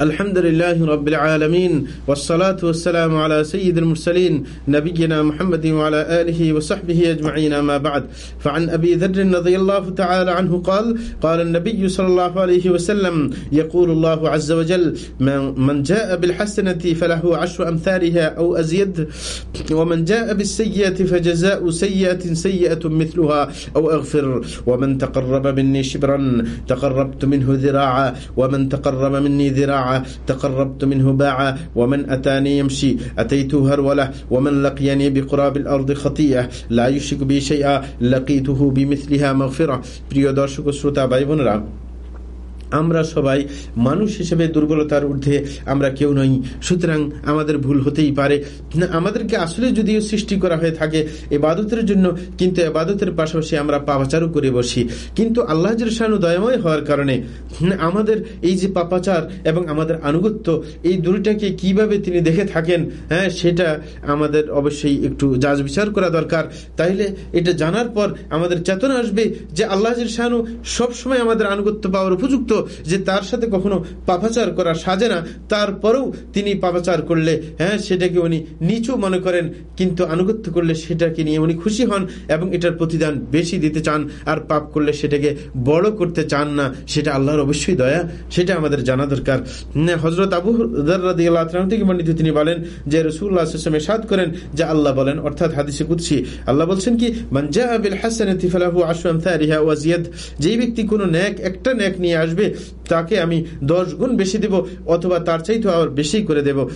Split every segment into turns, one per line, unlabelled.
الحمد لله رب العالمين والصلاة والسلام على سيد المرسلين نبينا محمد وعلى آله وصحبه أجمعين ما بعد. فعن أبي ذر رضي الله تعالى عنه قال قال النبي صلى الله عليه وسلم يقول الله عز وجل من جاء بالحسنة فله عشر أمثالها أو أزيد ومن جاء بالسيئة فجزاء سيئة سيئة مثلها أو أغفر ومن تقرب مني شبرا تقربت منه ذراعا ومن تقرب مني ذراعا تقربت منه باعا ومن أتاني يمشي أتيته هرولة ومن لقيني بقراب الأرض خطيئة لا يشرك بي شيئا لقيته بمثلها مغفرة প্রিয় দর্শক শ্রোতা ভাই বোনেরা আমরা সবাই মানুষ হিসেবে দুর্বলতার ঊর্ধ্বে আমরা কেউ নই। সুতরাং আমাদের ভুল হতেই পারে। আমাদেরকে আসলে যদিও সৃষ্টি করা হয়ে থাকে এবাদতের জন্য, কিন্তু এবাদতের পাশাপাশি আমরা পাপাচারও করে বসি। কিন্তু আল্লাহ শানু দয়াময় হওয়ার কারণে আমাদের এই যে পাপাচার এবং আমাদের আনুগত্য, এই দুইটাকে কীভাবে তিনি দেখে থাকেন হ্যাঁ সেটা আমাদের অবশ্যই একটু যাচ বিচার করা দরকার। তাইলে এটা জানার পর আমাদের চেতনা আসবে যে আল্লাহ শানু সবসময় আমাদের আনুগত্য পাওয়ার উপযুক্ত। যে তার সাথে কখনো পাপাচার করা সাজে না, তারপরেও তিনি পাপাচার করলে হ্যাঁ সেটাকে উনি নিচু মনে করেন, কিন্তু আনুগত্য করলে সেটাকে নিয়ে উনি খুশি হন এবং এটার প্রতিদান বেশি দিতে চান, আর পাপ করলে সেটাকে বড় করতে চান না, সেটা আল্লাহর অবশ্যই দয়া, সেটা আমাদের জানা দরকার। হজরত আবু থেকে মন্ডিত তিনি বলেন যে রসুল্লাহ সাদ করেন যে আল্লাহ বলেন, অর্থাৎ হাদিসে কুৎসি আল্লাহ বলছেন কি মঞ্জা আবিল হাসান যেই ব্যক্তি কোনো ন্যাক, একটা ন্যাক নিয়ে আসবে তাকে আমি দশ গুণ বেশি দেব অথবা তার চাইতে আবার বেশি করে দেব।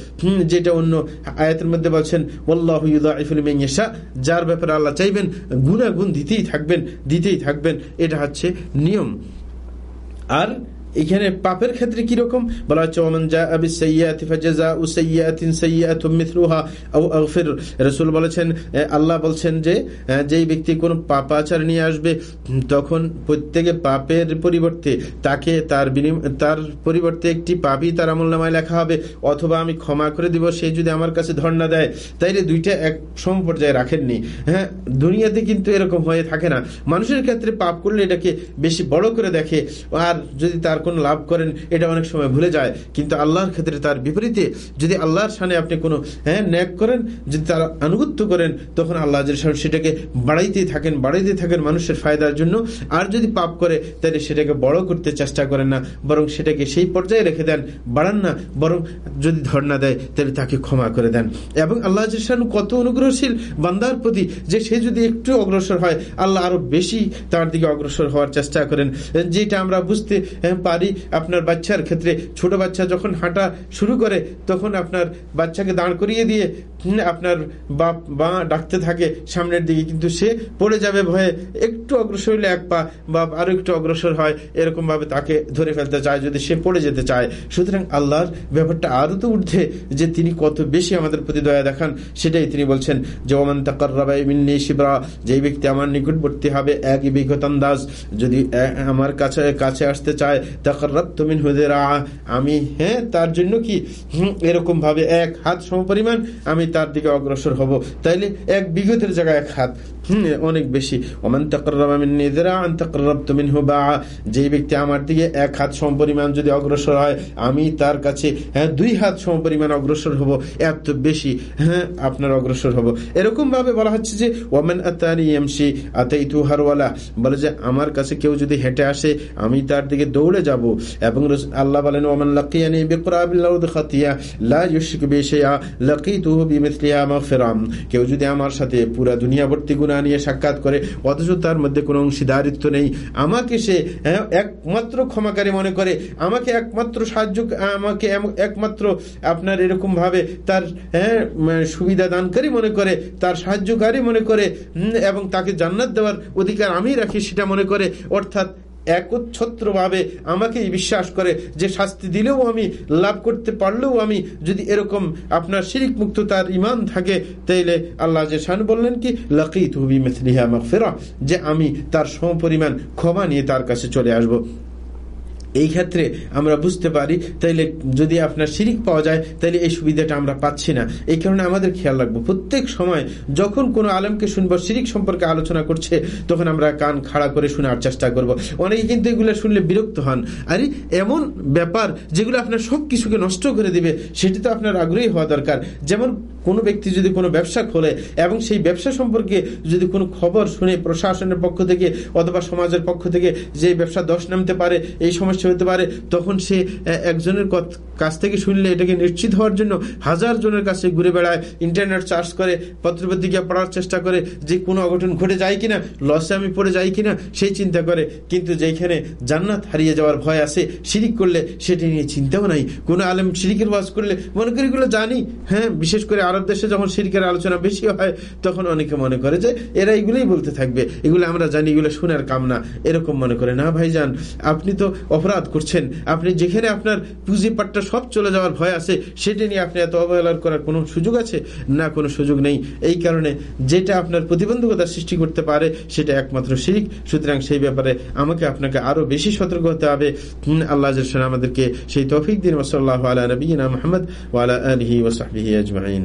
যেটা অন্য আয়াতের মধ্যে বলছেন ওল্লাহুদা যার ব্যাপারে আল্লাহ চাইবেন গুণাগুণ দিতেই থাকবেন দিতেই থাকবেন। এটা হচ্ছে নিয়ম। আর এখানে পাপের ক্ষেত্রে কি রকম? বলা হচ্ছে, ওমান জা আবি সাইয়াতি ফাজাজা উ সাইয়াতিন সাইয়াতুম মিথলুহা আও আগফির। রাসূল বলেছেন আল্লাহ বলছেন যে যেই ব্যক্তি কোন পাপাচার নিয়ে আসবে, তখন প্রত্যেকে পাপের পরিবর্তে তাকে তার তার পরিবর্তে একটি পাপই তার আমলনামায় লেখা হবে। অথবা আমি ক্ষমা করে দিব, সে যদি আমার কাছে ধর্ণা দেয়। তাইলে দুইটা এক সম পর্যায়ে রাখেননি। হ্যাঁ দুনিয়াতে কিন্তু এরকম হয়ে থাকে না। মানুষের ক্ষেত্রে পাপ করলে এটাকে বেশি বড় করে দেখে। আর যদি তার কোন লাভ করেন, এটা অনেক সময় ভুলে যায়। কিন্তু আল্লাহর ক্ষেত্রে তার বিপরীতে, যদি আল্লাহর সামনে আপনি কোনো হ্যাঁ ন্যাক করেন, যদি তার আনুগত্য করেন, তখন আল্লাহ সেটাকে বাড়াইতেই থাকেন বাড়াইতে থাকেন মানুষের ফায়দার জন্য। আর যদি পাপ করে, তাহলে সেটাকে বড় করতে চেষ্টা করেন না, বরং সেটাকে সেই পর্যায়ে রেখে দেন, বাড়ান না, বরং যদি ধর্ণা দেয়, তাহলে তাকে ক্ষমা করে দেন। এবং আল্লাহ কত অনুগ্রহশীল বান্দার প্রতি যে সে যদি একটু অগ্রসর হয়, আল্লাহ আরও বেশি তার দিকে অগ্রসর হওয়ার চেষ্টা করেন। যেটা আমরা বুঝতে পারি আপনার বাচ্চার ক্ষেত্রে। ছোট বাচ্চা যখন হাঁটা শুরু করে, তখন আপনার বাচ্চাকে দাঁড় করিয়ে দিয়ে আপনার বাপ বা ডাকতে থাকে সামনের দিকে, কিন্তু সে পড়ে যাবে ভয়ে একটু অগ্রসর হলে এক পা বাপ আরও একটু অগ্রসর হয়। এরকম ভাবে তাকে ধরে ফেলতে চায় যদি সে পড়ে যেতে চায়। সুতরাং আল্লাহর ব্যাপারটা আরও তো উঠছে যে তিনি কত বেশি আমাদের প্রতি দয়া দেখান, সেটাই তিনি বলছেন। যে ওমান তাকার মিন্নি শিবরা, যেই ব্যক্তি আমার নিকটবর্তী হবে এক বিগত আন্দাজ যদি আমার কাছে কাছে আসতে চায় তাকাররাবতুমিন হুদেরা আমি হ্যাঁ তার জন্য কি? এরকম ভাবে এক হাত সমপরিমাণ আমি তার দিকে অগ্রসর হব। তাইলে এক বিঘতের জায়গায় এক হাত অনেক বেশি। ওমান যেই ব্যক্তি আমার দিকে এক হাত সমপরিমাণ যদি অগ্রসর হয়, আমি তার কাছে হ্যাঁ দুই হাত সমপরিমাণ অগ্রসর হব, এত বেশি হ্যাঁ আপনার অগ্রসর হব। এরকম ভাবে বলা হচ্ছে যে, ওমান আতানি এমসি আতাই তু হারওয়ালা। বলে যে, আমার কাছে কেউ যদি হেঁটে আসে, আমি তার দিকে দৌড়ে যাব। এবং আল্লাহ বলেন, ওমান লাকিয়ানি বিকরাবিল্লাউদ খাতিয়া, লা ইউশরিক বিশাইআ লাকিতুহু বিমিথলিহা মাগফিরাম। কেউ যদি আমার সাথে পুরো দুনিয়া ভর্তি গুনাহ নিয়ে সাক্ষাৎ করে, অথচ তার মধ্যে কোনো অংশীদারিত্ব নেই। আমাকে সে একমাত্র ক্ষমাকারী মনে করে, আমাকে একমাত্র সাহায্য, আমাকে একমাত্র আপনার এরকমভাবে তার হ্যাঁ সুবিধা দানকারী মনে করে, তার সাহায্যকারী মনে করে এবং তাকে জান্নাত দেওয়ার অধিকার আমি রাখি সেটা মনে করে, অর্থাৎ একচ্ছত্রভাবে আমাকে বিশ্বাস করে যে শাস্তি দিলেও আমি লাভ করতে পারলেও আমি যদি এরকম আপনার শিরিক মুক্ত তার ইমান থাকে, তাইলে আল্লাহ শান বললেন কি লাকি তুবি মেথলিহা ফেরা যে আমি তার সমপরিমাণ ক্ষমা নিয়ে তার কাছে চলে আসব। এই ক্ষেত্রে আমরা বুঝতে পারি, তাইলে যদি আপনার শিরিক পাওয়া যায় তাহলে এই সুবিধাটা আমরা পাচ্ছি না। এই কারণে আমাদের খেয়াল রাখব, প্রত্যেক সময় যখন কোনো আলমকে শুনব, শিরিক সম্পর্কে আলোচনা করছে, তখন আমরা কান খাড়া করে শোনার চেষ্টা করব। অনেকে কিন্তু এগুলো শুনলে বিরক্ত হন। আরে, এমন ব্যাপার যেগুলো আপনার সব কিছুকে নষ্ট করে দিবে, সেটি তো আপনার আগ্রহী হওয়া দরকার। যেমন কোনো ব্যক্তি যদি কোনো ব্যবসা খোলে, এবং সেই ব্যবসা সম্পর্কে যদি কোনো খবর শুনে প্রশাসনের পক্ষ থেকে অথবা সমাজের পক্ষ থেকে যে ব্যবসা দশ নামতে পারে, এই সমস্যা হতে পারে, তখন সে একজনের কাছ থেকে শুনলে এটাকে নিশ্চিত হওয়ার জন্য হাজার জনের কাছে ঘুরে বেড়ায় ইন্টারনেট চার্জ করে, পত্রপত্রিকা পড়ার চেষ্টা করে যে কোনো অঘটন ঘটে যায় কিনা লসে আমি পড়ে যাই কিনা, সেই চিন্তা করে। কিন্তু যেখানে জান্নাত হারিয়ে যাওয়ার ভয় আছে, শিরিক করলে সেটি নিয়ে চিন্তাও নাই। কোনো আলেম শিরিকের বাস করলে, মনে করি এগুলো জানি হ্যাঁ বিশেষ করে আরব দেশে যখন শিরিকের আলোচনা বেশি হয়, তখন অনেকে মনে করে যে এরা এগুলোই বলতে থাকবে। এগুলো আমরা জানি, এগুলো শোনার কাম না এরকম মনে করে। না ভাইজান, আপনি তো অপরাধ করছেন। আপনি যেখানে আপনার পুঁজি পাট্টা সব চলে যাওয়ার ভয় আছে, সেটা নিয়ে আপনি এত অবহেলার করার কোনো সুযোগ আছে? না, কোনো সুযোগ নেই। এই কারণে যেটা আপনার প্রতিবন্ধকতা সৃষ্টি করতে পারে, সেটা একমাত্র শিরিক। সুতরাং সেই ব্যাপারে আমাকে আপনাকে আরও বেশি সতর্ক হতে হবে। আল্লাহ আমাদেরকে সেই তফিক দিন। ওসল্লাহ আলা নবীনা মোহাম্মদ ওয়ালা আলহি ওসাহি আজমাইন।